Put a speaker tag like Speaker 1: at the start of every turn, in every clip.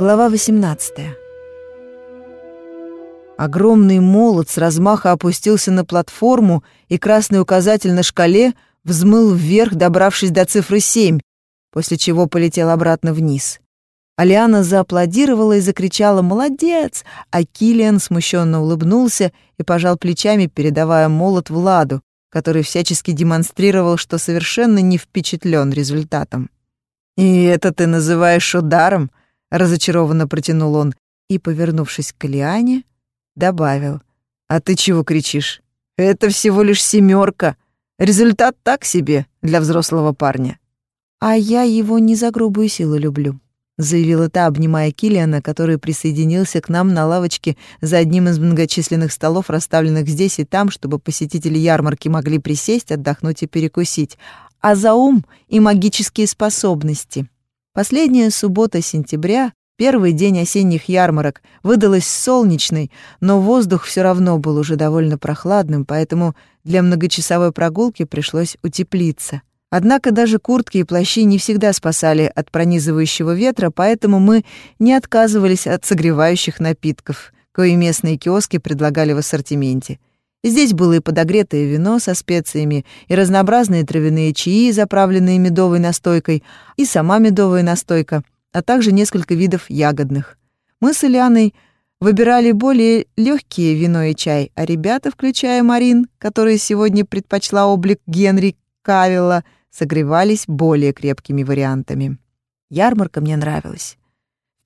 Speaker 1: Глава 18. Огромный молот с размаха опустился на платформу, и красный указатель на шкале взмыл вверх, добравшись до цифры 7, после чего полетел обратно вниз. Алиана зааплодировала и закричала «Молодец!», а Килиан смущенно улыбнулся и пожал плечами, передавая молот Владу, который всячески демонстрировал, что совершенно не впечатлен результатом. «И это ты называешь ударом?» Разочарованно протянул он и, повернувшись к Лиане, добавил: "А ты чего кричишь? Это всего лишь семерка. Результат так себе для взрослого парня". "А я его не за грубую силу люблю", заявила та, обнимая Килиана, который присоединился к нам на лавочке за одним из многочисленных столов, расставленных здесь и там, чтобы посетители ярмарки могли присесть, отдохнуть и перекусить, а за ум и магические способности. Последняя суббота сентября, первый день осенних ярмарок, выдалась солнечной, но воздух все равно был уже довольно прохладным, поэтому для многочасовой прогулки пришлось утеплиться. Однако даже куртки и плащи не всегда спасали от пронизывающего ветра, поэтому мы не отказывались от согревающих напитков, кои местные киоски предлагали в ассортименте. Здесь было и подогретое вино со специями, и разнообразные травяные чаи, заправленные медовой настойкой, и сама медовая настойка, а также несколько видов ягодных. Мы с Ильяной выбирали более легкие вино и чай, а ребята, включая Марин, которая сегодня предпочла облик Генри Кавилла, согревались более крепкими вариантами. Ярмарка мне нравилась.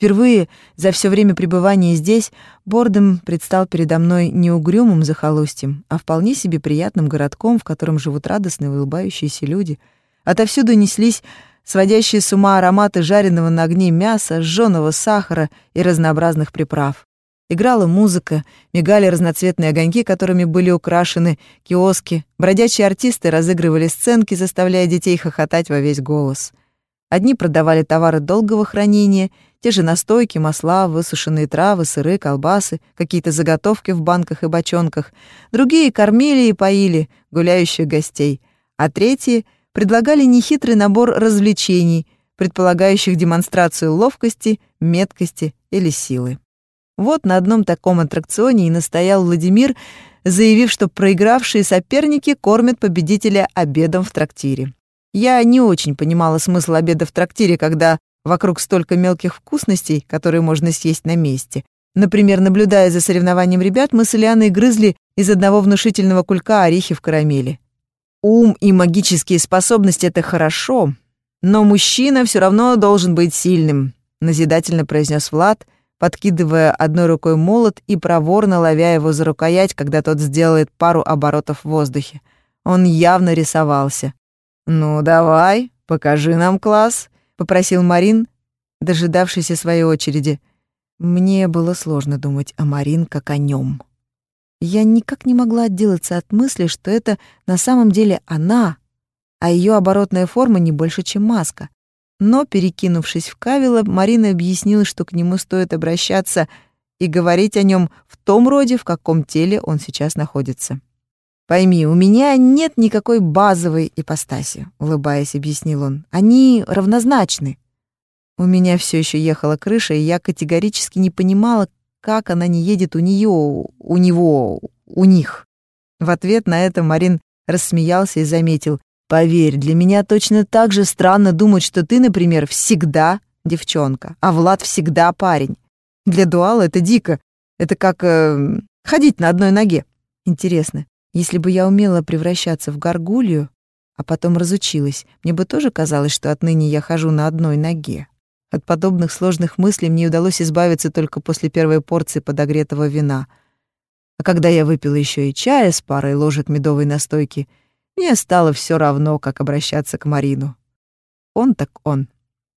Speaker 1: Впервые за все время пребывания здесь Бордом предстал передо мной не угрюмым захолустьем, а вполне себе приятным городком, в котором живут радостные улыбающиеся люди. Отовсюду неслись сводящие с ума ароматы жареного на огне мяса, жженого сахара и разнообразных приправ. Играла музыка, мигали разноцветные огоньки, которыми были украшены киоски, бродячие артисты разыгрывали сценки, заставляя детей хохотать во весь голос. Одни продавали товары долгого хранения — те же настойки, масла, высушенные травы, сыры, колбасы, какие-то заготовки в банках и бочонках. Другие кормили и поили гуляющих гостей. А третьи предлагали нехитрый набор развлечений, предполагающих демонстрацию ловкости, меткости или силы. Вот на одном таком аттракционе и настоял Владимир, заявив, что проигравшие соперники кормят победителя обедом в трактире. Я не очень понимала смысл обеда в трактире, когда Вокруг столько мелких вкусностей, которые можно съесть на месте. Например, наблюдая за соревнованием ребят, мы с Ильяной грызли из одного внушительного кулька орехи в карамели. Ум и магические способности — это хорошо, но мужчина все равно должен быть сильным, назидательно произнес Влад, подкидывая одной рукой молот и проворно ловя его за рукоять, когда тот сделает пару оборотов в воздухе. Он явно рисовался. «Ну, давай, покажи нам класс», попросил Марин, дожидавшийся своей очереди. Мне было сложно думать о Марин как о нем. Я никак не могла отделаться от мысли, что это на самом деле она, а ее оборотная форма не больше, чем маска. Но, перекинувшись в Кавила, Марина объяснила, что к нему стоит обращаться и говорить о нем в том роде, в каком теле он сейчас находится. Пойми, у меня нет никакой базовой ипостаси, улыбаясь, объяснил он. Они равнозначны. У меня все еще ехала крыша, и я категорически не понимала, как она не едет у нее, у него, у них. В ответ на это Марин рассмеялся и заметил: "Поверь, для меня точно так же странно думать, что ты, например, всегда девчонка, а Влад всегда парень. Для дуала это дико. Это как э, ходить на одной ноге. Интересно, если бы я умела превращаться в горгулью, а потом разучилась, мне бы тоже казалось, что отныне я хожу на одной ноге. От подобных сложных мыслей мне удалось избавиться только после первой порции подогретого вина. А когда я выпила еще и чая с парой ложек медовой настойки, мне стало все равно, как обращаться к Марину. Он так он.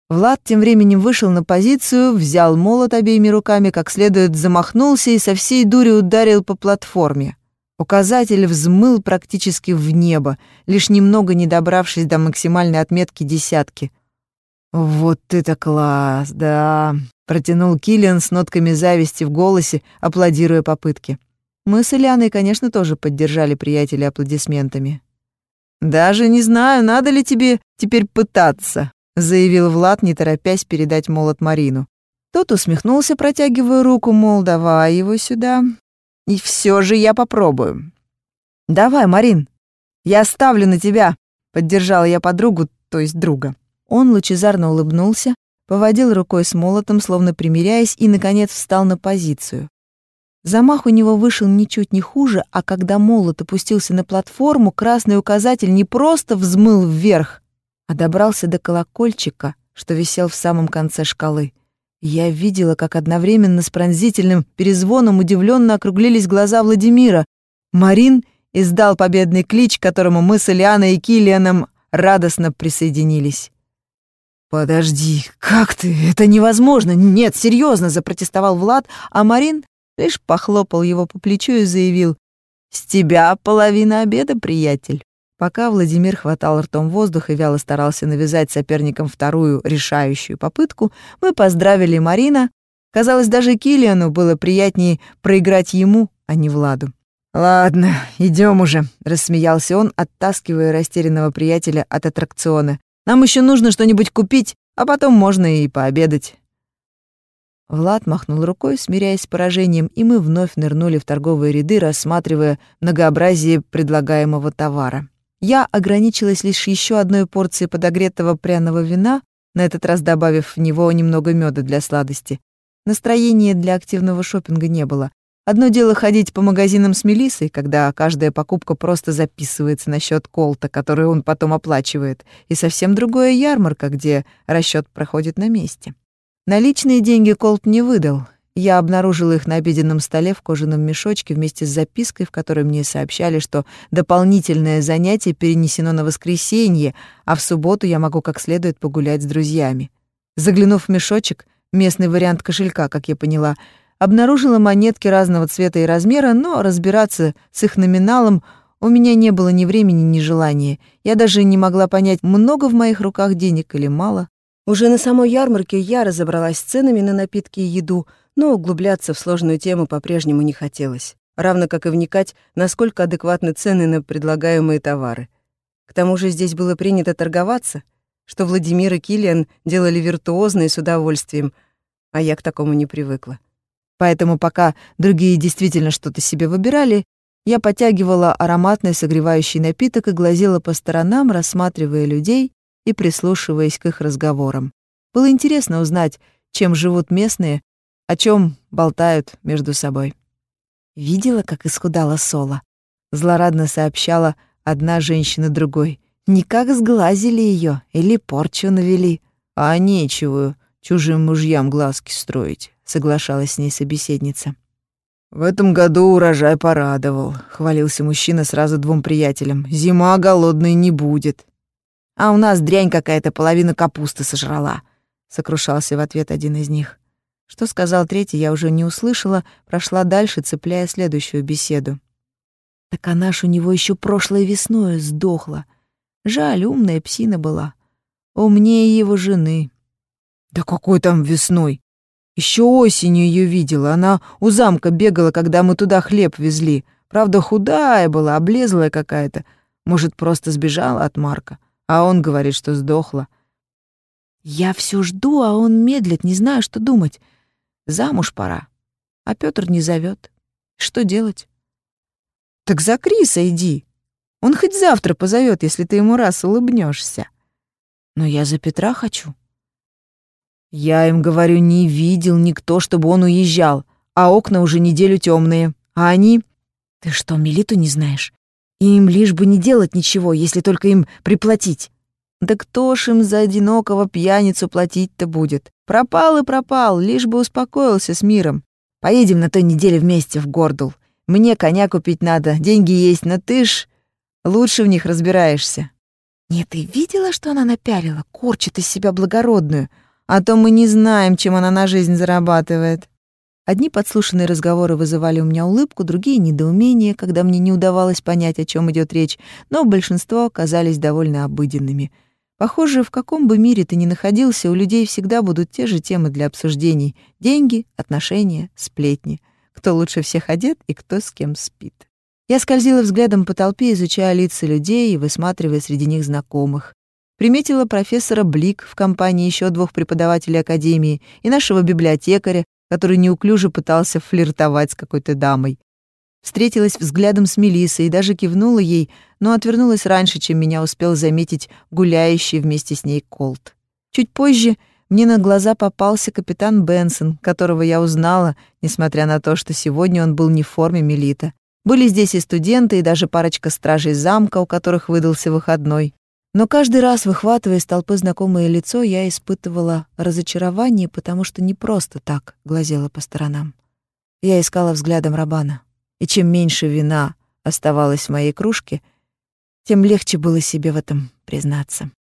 Speaker 1: Влад тем временем вышел на позицию, взял молот обеими руками, как следует замахнулся и со всей дури ударил по платформе. Указатель взмыл практически в небо, лишь немного не добравшись до максимальной отметки десятки. «Вот это класс, да!» — протянул Киллиан с нотками зависти в голосе, аплодируя попытке. Мы с Ильяной, конечно, тоже поддержали приятеля аплодисментами. «Даже не знаю, надо ли тебе теперь пытаться», — заявил Влад, не торопясь передать молот Марину. Тот усмехнулся, протягивая руку, мол, давай его сюда. И все же я попробую. «Давай, Марин, я ставлю на тебя», — поддержала я подругу, то есть друга. Он лучезарно улыбнулся, поводил рукой с молотом, словно примиряясь, и, наконец, встал на позицию. Замах у него вышел ничуть не хуже, а когда молот опустился на платформу, красный указатель не просто взмыл вверх, а добрался до колокольчика, что висел в самом конце шкалы. Я видела, как одновременно с пронзительным перезвоном удивленно округлились глаза Владимира. Марин издал победный клич, к которому мы с Ильяной и Киллианом радостно присоединились. «Подожди, как ты? Это невозможно! Нет, серьезно!» — запротестовал Влад, а Марин лишь похлопал его по плечу и заявил «С тебя половина обеда, приятель». Пока Владимир хватал ртом воздух и вяло старался навязать соперникам вторую решающую попытку, мы поздравили Марина. Казалось, даже Килиану было приятнее проиграть ему, а не Владу. «Ладно, идем уже», — рассмеялся он, оттаскивая растерянного приятеля от аттракциона. «Нам еще нужно что-нибудь купить, а потом можно и пообедать». Влад махнул рукой, смиряясь с поражением, и мы вновь нырнули в торговые ряды, рассматривая многообразие предлагаемого товара. Я ограничилась лишь еще одной порцией подогретого пряного вина, на этот раз добавив в него немного меда для сладости. Настроения для активного шопинга не было. Одно дело ходить по магазинам с Мелиссой, когда каждая покупка просто записывается на счет Колта, который он потом оплачивает, и совсем другое ярмарка, где расчет проходит на месте. Наличные деньги Колт не выдал, я обнаружила их на обеденном столе в кожаном мешочке вместе с запиской, в которой мне сообщали, что дополнительное занятие перенесено на воскресенье, а в субботу я могу как следует погулять с друзьями. Заглянув в мешочек, местный вариант кошелька, как я поняла, обнаружила монетки разного цвета и размера, но разбираться с их номиналом у меня не было ни времени, ни желания. Я даже не могла понять, много в моих руках денег или мало. Уже на самой ярмарке я разобралась с ценами на напитки и еду — но углубляться в сложную тему по-прежнему не хотелось, равно как и вникать, насколько адекватны цены на предлагаемые товары. К тому же здесь было принято торговаться, что Владимир и Килиан делали виртуозно и с удовольствием, а я к такому не привыкла. Поэтому пока другие действительно что-то себе выбирали, я потягивала ароматный согревающий напиток и глазела по сторонам, рассматривая людей и прислушиваясь к их разговорам. Было интересно узнать, чем живут местные, о чем болтают между собой. Видела, как исхудала Соло? Злорадно сообщала одна женщина другой. Никак сглазили ее или порчу навели. А нечего чужим мужьям глазки строить, соглашалась с ней собеседница. В этом году урожай порадовал, хвалился мужчина сразу двум приятелям. Зима голодной не будет. А у нас дрянь какая-то половина капусты сожрала, сокрушался в ответ один из них. Что сказал третий, я уже не услышала, прошла дальше, цепляя следующую беседу. Так она ж у него еще прошлой весной сдохла. Жаль, умная псина была. Умнее его жены. Да какой там весной? Еще осенью ее видела. Она у замка бегала, когда мы туда хлеб везли. Правда, худая была, облезлая какая-то. Может, просто сбежала от Марка. А он говорит, что сдохла. Я все жду, а он медлит, не знаю, что думать. Замуж пора. А Пётр не зовет. Что делать? Так за Криса иди. Он хоть завтра позовет, если ты ему раз улыбнешься. Но я за Петра хочу. Я им говорю, не видел никто, чтобы он уезжал, а окна уже неделю темные. А они... Ты что, Милиту не знаешь? Им лишь бы не делать ничего, если только им приплатить. Да кто ж им за одинокого пьяницу платить-то будет? Пропал и пропал, лишь бы успокоился с миром. Поедем на той неделе вместе в Гордул. Мне коня купить надо, деньги есть, но ты ж лучше в них разбираешься. Нет, ты видела, что она напялила? Корчит из себя благородную. А то мы не знаем, чем она на жизнь зарабатывает. Одни подслушанные разговоры вызывали у меня улыбку, другие — недоумение, когда мне не удавалось понять, о чем идет речь, но большинство оказались довольно обыденными — Похоже, в каком бы мире ты ни находился, у людей всегда будут те же темы для обсуждений — деньги, отношения, сплетни. Кто лучше всех одет и кто с кем спит. Я скользила взглядом по толпе, изучая лица людей и высматривая среди них знакомых. Приметила профессора Блик в компании еще двух преподавателей академии и нашего библиотекаря, который неуклюже пытался флиртовать с какой-то дамой. Встретилась взглядом с Мелиссой и даже кивнула ей, но отвернулась раньше, чем меня успел заметить гуляющий вместе с ней Колт. Чуть позже мне на глаза попался капитан Бенсон, которого я узнала, несмотря на то, что сегодня он был не в форме милита. Были здесь и студенты, и даже парочка стражей замка, у которых выдался выходной. Но каждый раз, выхватывая из толпы знакомое лицо, я испытывала разочарование, потому что не просто так глазела по сторонам. Я искала взглядом Рабана. И чем меньше вина оставалось в моей кружке, тем легче было себе в этом признаться.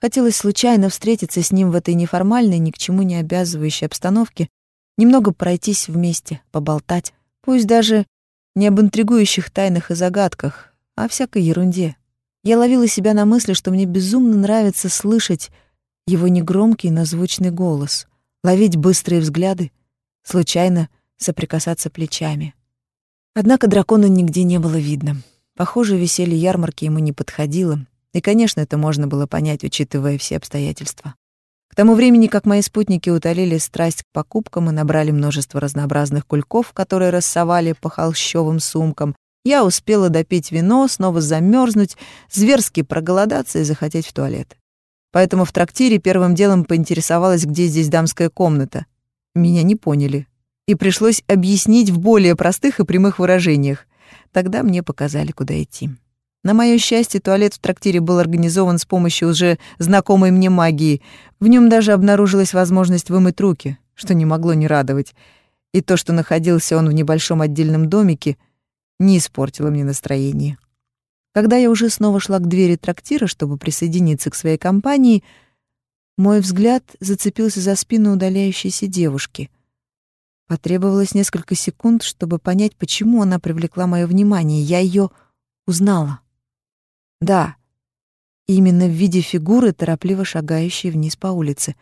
Speaker 1: Хотелось случайно встретиться с ним в этой неформальной, ни к чему не обязывающей обстановке, немного пройтись вместе, поболтать, пусть даже не об интригующих тайнах и загадках, а о всякой ерунде. Я ловила себя на мысли, что мне безумно нравится слышать его негромкий, но звучный голос, ловить быстрые взгляды, случайно соприкасаться плечами. Однако дракона нигде не было видно. Похоже, веселье ярмарки ему не подходило, и, конечно, это можно было понять, учитывая все обстоятельства. К тому времени, как мои спутники утолили страсть к покупкам и набрали множество разнообразных кульков, которые рассовали по холщовым сумкам, я успела допить вино, снова замерзнуть, зверски проголодаться и захотеть в туалет. Поэтому в трактире первым делом поинтересовалась, где здесь дамская комната. Меня не поняли. И пришлось объяснить в более простых и прямых выражениях. Тогда мне показали, куда идти. На моё счастье, туалет в трактире был организован с помощью уже знакомой мне магии. В нем даже обнаружилась возможность вымыть руки, что не могло не радовать. И то, что находился он в небольшом отдельном домике — не испортила мне настроение. Когда я уже снова шла к двери трактира, чтобы присоединиться к своей компании, мой взгляд зацепился за спину удаляющейся девушки. Потребовалось несколько секунд, чтобы понять, почему она привлекла мое внимание. Я ее узнала. Да, именно в виде фигуры, торопливо шагающей вниз по улице.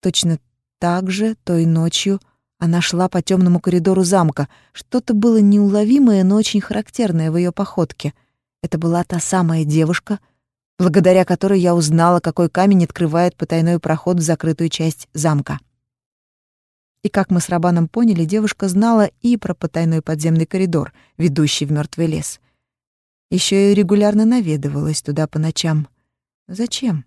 Speaker 1: Точно так же той ночью она шла по темному коридору замка. Что-то было неуловимое, но очень характерное в ее походке. Это была та самая девушка, благодаря которой я узнала, какой камень открывает потайной проход в закрытую часть замка. И как мы с Рабаном поняли, девушка знала и про потайной подземный коридор, ведущий в мертвый лес. Еще и регулярно наведывалась туда по ночам. Зачем?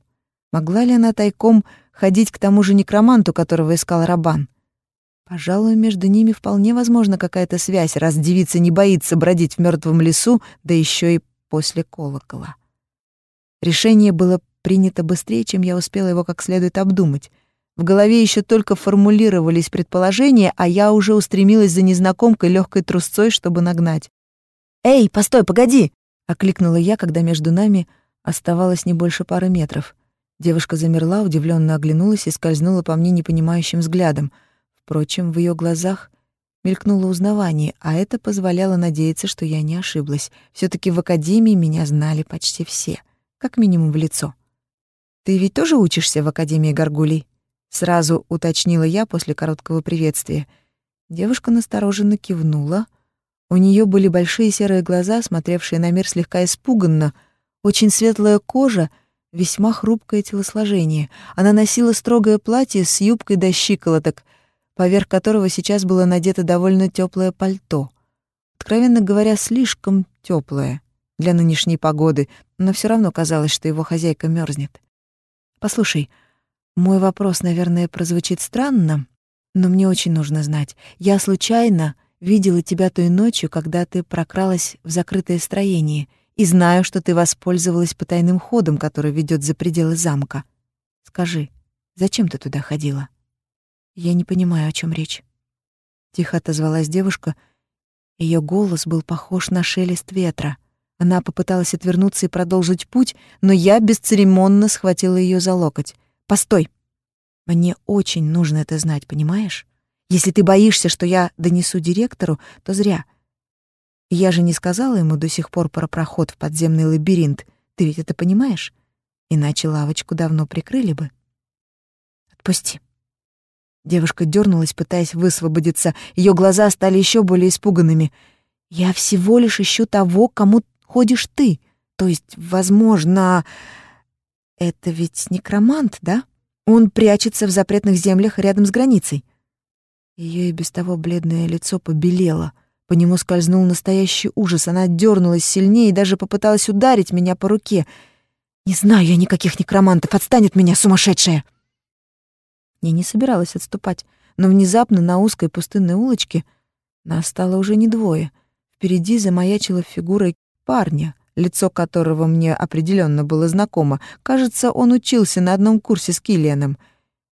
Speaker 1: Могла ли она тайком ходить к тому же некроманту, которого искал Рабан? Пожалуй, между ними вполне возможна какая-то связь, раз девица не боится бродить в мертвом лесу, да еще и после колокола. Решение было принято быстрее, чем я успела его как следует обдумать. В голове еще только формулировались предположения, а я уже устремилась за незнакомкой легкой трусцой, чтобы нагнать. «Эй, постой, погоди!» — окликнула я, когда между нами оставалось не больше пары метров. Девушка замерла, удивленно оглянулась и скользнула по мне непонимающим взглядом — Впрочем, в ее глазах мелькнуло узнавание, а это позволяло надеяться, что я не ошиблась. все таки в академии меня знали почти все, как минимум в лицо. «Ты ведь тоже учишься в Академии Гаргулей?» Сразу уточнила я после короткого приветствия. Девушка настороженно кивнула. У нее были большие серые глаза, смотревшие на мир слегка испуганно, очень светлая кожа, весьма хрупкое телосложение. Она носила строгое платье с юбкой до щиколоток — поверх которого сейчас было надето довольно теплое пальто. Откровенно говоря, слишком теплое для нынешней погоды, но все равно казалось, что его хозяйка мерзнет. «Послушай, мой вопрос, наверное, прозвучит странно, но мне очень нужно знать. Я случайно видела тебя той ночью, когда ты прокралась в закрытое строение, и знаю, что ты воспользовалась потайным ходом, который ведет за пределы замка. Скажи, зачем ты туда ходила?» Я не понимаю, о чем речь. Тихо отозвалась девушка. Ее голос был похож на шелест ветра. Она попыталась отвернуться и продолжить путь, но я бесцеремонно схватила ее за локоть. «Постой! Мне очень нужно это знать, понимаешь? Если ты боишься, что я донесу директору, то зря. Я же не сказала ему до сих пор про проход в подземный лабиринт. Ты ведь это понимаешь? Иначе лавочку давно прикрыли бы. Отпусти. Девушка дернулась, пытаясь высвободиться. Ее глаза стали еще более испуганными. «Я всего лишь ищу того, кому ходишь ты. То есть, возможно...» Это ведь некромант, да? Он прячется в запретных землях рядом с границей. Ее и без того бледное лицо побелело. По нему скользнул настоящий ужас. Она дернулась сильнее и даже попыталась ударить меня по руке. «Не знаю я никаких некромантов. Отстанет меня, сумасшедшая!» Я не собиралась отступать, но внезапно на узкой пустынной улочке нас стало уже не двое. Впереди замаячила фигура парня, лицо которого мне определенно было знакомо. Кажется, он учился на одном курсе с Киллианом.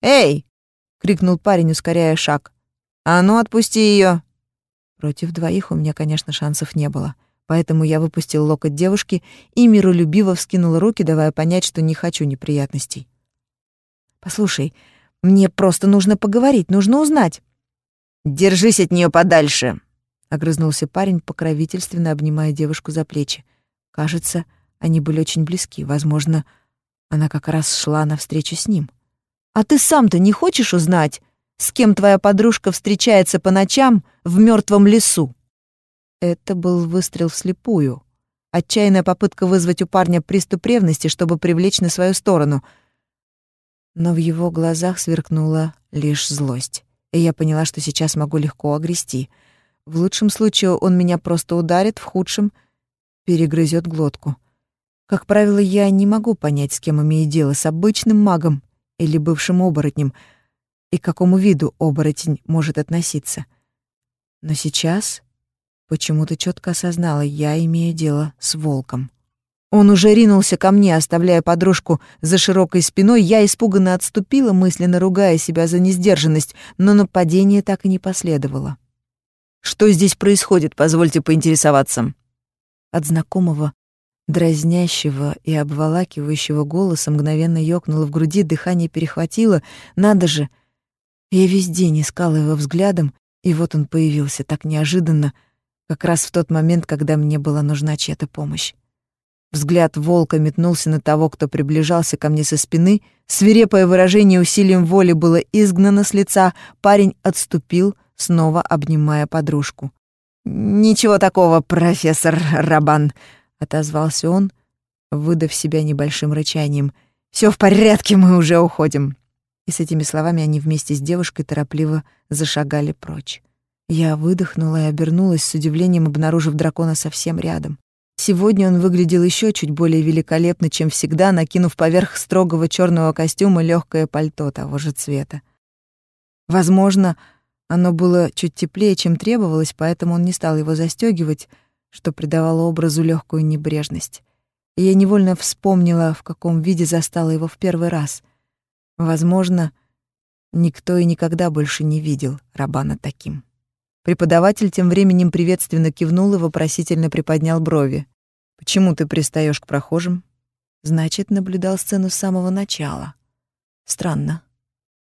Speaker 1: «Эй!» — крикнул парень, ускоряя шаг. «А ну, отпусти ее!» Против двоих у меня, конечно, шансов не было. Поэтому я выпустил локоть девушки и миролюбиво вскинул руки, давая понять, что не хочу неприятностей. «Послушай, мне просто нужно поговорить, нужно узнать». «Держись от нее подальше», — огрызнулся парень, покровительственно обнимая девушку за плечи. Кажется, они были очень близки. Возможно, она как раз шла навстречу с ним. «А ты сам-то не хочешь узнать, с кем твоя подружка встречается по ночам в мертвом лесу?» Это был выстрел вслепую. Отчаянная попытка вызвать у парня приступ ревности, чтобы привлечь на свою сторону — но в его глазах сверкнула лишь злость. И я поняла, что сейчас могу легко огрести. В лучшем случае он меня просто ударит, в худшем — перегрызет глотку. Как правило, я не могу понять, с кем имею дело, с обычным магом или бывшим оборотнем, и к какому виду оборотень может относиться. Но сейчас почему-то четко осознала, я имею дело с волком. Он уже ринулся ко мне, оставляя подружку за широкой спиной. Я испуганно отступила, мысленно ругая себя за несдержанность, но нападение так и не последовало. «Что здесь происходит, позвольте поинтересоваться?» От знакомого, дразнящего и обволакивающего голоса мгновенно ёкнуло в груди, дыхание перехватило. «Надо же!» Я весь день искала его взглядом, и вот он появился так неожиданно, как раз в тот момент, когда мне была нужна чья-то помощь. Взгляд волка метнулся на того, кто приближался ко мне со спины. Свирепое выражение усилием воли было изгнано с лица. Парень отступил, снова обнимая подружку. «Ничего такого, профессор Рабан», — отозвался он, выдав себя небольшим рычанием. «Всё в порядке, мы уже уходим». И с этими словами они вместе с девушкой торопливо зашагали прочь. Я выдохнула и обернулась с удивлением, обнаружив дракона совсем рядом. Сегодня он выглядел еще чуть более великолепно, чем всегда, накинув поверх строгого черного костюма легкое пальто того же цвета. Возможно, оно было чуть теплее, чем требовалось, поэтому он не стал его застегивать, что придавало образу легкую небрежность. И я невольно вспомнила, в каком виде застала его в первый раз. Возможно, никто и никогда больше не видел Рабана таким. Преподаватель тем временем приветственно кивнул и вопросительно приподнял брови. «Почему ты пристаешь к прохожим?» «Значит, наблюдал сцену с самого начала. Странно.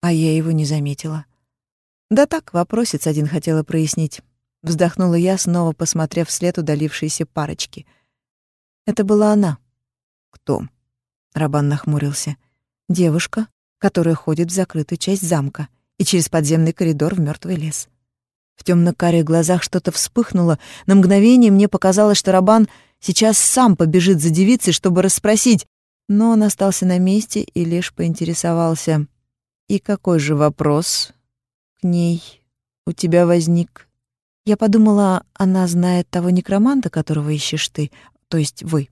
Speaker 1: А я его не заметила». «Да так, вопросец один хотела прояснить». Вздохнула я, снова посмотрев вслед удалившейся парочки. «Это была она». «Кто?» Рабан нахмурился. «Девушка, которая ходит в закрытую часть замка и через подземный коридор в мертвый лес». В темно-карих глазах что-то вспыхнуло. На мгновение мне показалось, что Рабан сейчас сам побежит за девицей, чтобы расспросить, но он остался на месте и лишь поинтересовался. «И какой же вопрос к ней у тебя возник?» Я подумала, она знает того некроманта, которого ищешь ты, то есть вы.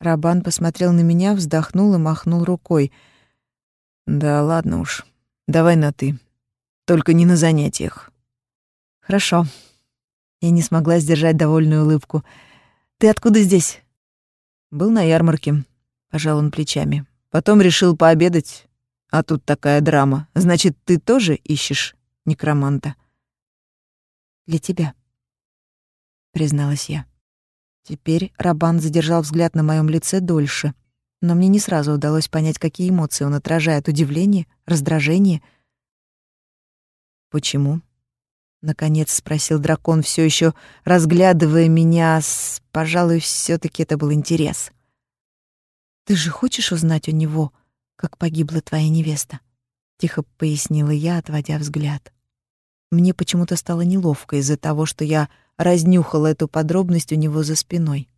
Speaker 1: Рабан посмотрел на меня, вздохнул и махнул рукой. «Да ладно уж, давай на «ты». Только не на занятиях». Хорошо. Я не смогла сдержать довольную улыбку. Ты откуда здесь? Был на ярмарке, пожал он плечами. Потом решил пообедать, а тут такая драма. Значит, ты тоже ищешь некроманта? Для тебя, призналась я. Теперь Рабан задержал взгляд на моем лице дольше, но мне не сразу удалось понять, какие эмоции он отражает: удивление, раздражение. Почему? Наконец спросил дракон, все еще разглядывая меня. С... Пожалуй, все таки это был интерес. «Ты же хочешь узнать у него, как погибла твоя невеста?» Тихо пояснила я, отводя взгляд. Мне почему-то стало неловко из-за того, что я разнюхала эту подробность у него за спиной.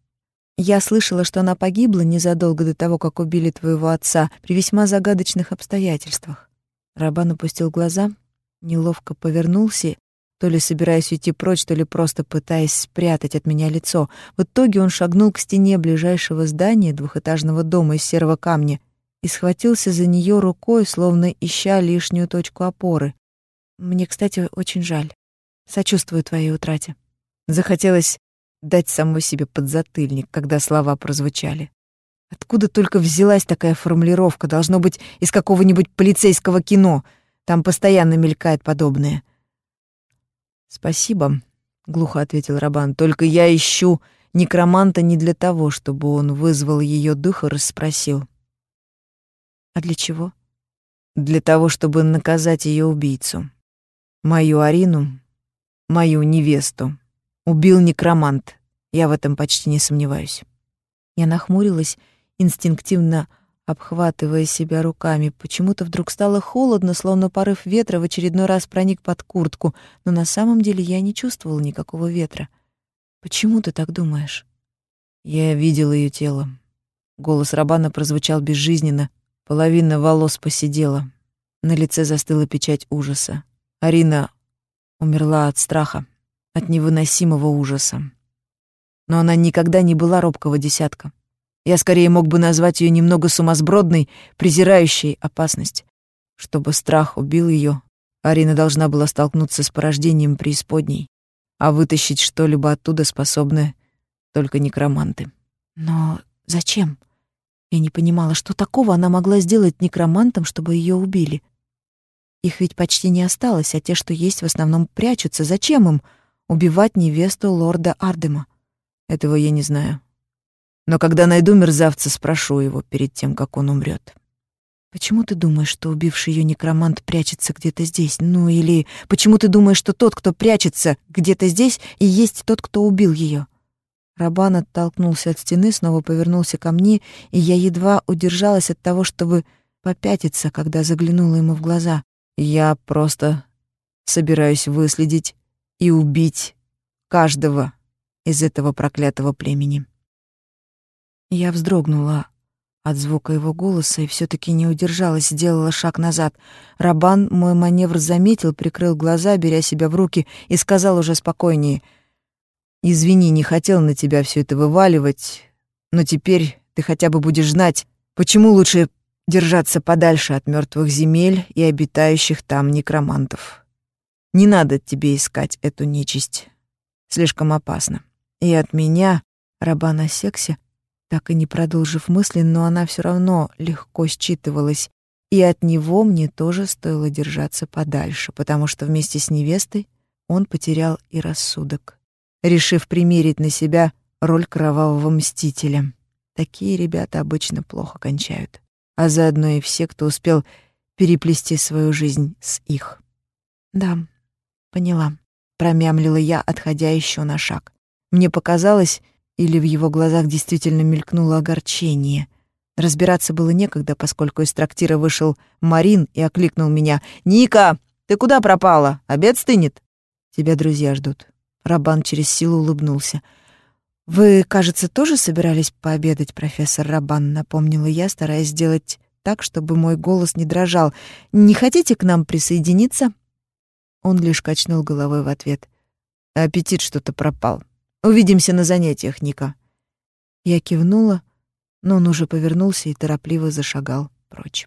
Speaker 1: Я слышала, что она погибла незадолго до того, как убили твоего отца, при весьма загадочных обстоятельствах. Рабан опустил глаза, неловко повернулся, то ли собираясь уйти прочь, то ли просто пытаясь спрятать от меня лицо. В итоге он шагнул к стене ближайшего здания, двухэтажного дома из серого камня, и схватился за нее рукой, словно ища лишнюю точку опоры. Мне, кстати, очень жаль. Сочувствую твоей утрате. Захотелось дать самой себе подзатыльник, когда слова прозвучали. Откуда только взялась такая формулировка? Должно быть из какого-нибудь полицейского кино. Там постоянно мелькает подобное. «Спасибо», — глухо ответил Рабан. «Только я ищу некроманта не для того, чтобы он вызвал ее дух и расспросил». «А для чего?» «Для того, чтобы наказать ее убийцу. Мою Арину, мою невесту. Убил некромант. Я в этом почти не сомневаюсь. Я нахмурилась, инстинктивно обхватывая себя руками. Почему-то вдруг стало холодно, словно порыв ветра в очередной раз проник под куртку, но на самом деле я не чувствовала никакого ветра. Почему ты так думаешь? Я видел ее тело. Голос Рабана прозвучал безжизненно, половина волос посидела. На лице застыла печать ужаса. Арина умерла от страха, от невыносимого ужаса но она никогда не была робкого десятка. Я скорее мог бы назвать ее немного сумасбродной, презирающей опасность. Чтобы страх убил ее, Арина должна была столкнуться с порождением преисподней, а вытащить что-либо оттуда способны только некроманты. Но зачем? Я не понимала, что такого она могла сделать некромантам, чтобы ее убили. Их ведь почти не осталось, а те, что есть, в основном прячутся. Зачем им убивать невесту лорда Ардема? Этого я не знаю. Но когда найду мерзавца, спрошу его перед тем, как он умрет. Почему ты думаешь, что убивший ее некромант прячется где-то здесь? Ну или почему ты думаешь, что тот, кто прячется где-то здесь, и есть тот, кто убил ее? Рабан оттолкнулся от стены, снова повернулся ко мне, и я едва удержалась от того, чтобы попятиться, когда заглянула ему в глаза. Я просто собираюсь выследить и убить каждого из этого проклятого племени. Я вздрогнула от звука его голоса и все таки не удержалась, сделала шаг назад. Рабан мой маневр заметил, прикрыл глаза, беря себя в руки, и сказал уже спокойнее. «Извини, не хотел на тебя все это вываливать, но теперь ты хотя бы будешь знать, почему лучше держаться подальше от мертвых земель и обитающих там некромантов. Не надо тебе искать эту нечисть. Слишком опасно. И от меня, раба на сексе, так и не продолжив мысли, но она все равно легко считывалась, и от него мне тоже стоило держаться подальше, потому что вместе с невестой он потерял и рассудок, решив примерить на себя роль кровавого мстителя. Такие ребята обычно плохо кончают, а заодно и все, кто успел переплести свою жизнь с их. «Да, поняла», — промямлила я, отходя еще на шаг. Мне показалось, или в его глазах действительно мелькнуло огорчение. Разбираться было некогда, поскольку из трактира вышел Марин и окликнул меня. «Ника, ты куда пропала? Обед стынет?» «Тебя друзья ждут». Рабан через силу улыбнулся. «Вы, кажется, тоже собирались пообедать, профессор Рабан?» — напомнила я, стараясь сделать так, чтобы мой голос не дрожал. «Не хотите к нам присоединиться?» Он лишь качнул головой в ответ. «Аппетит что-то пропал. Увидимся на занятиях, Ника. Я кивнула, но он уже повернулся и торопливо зашагал прочь.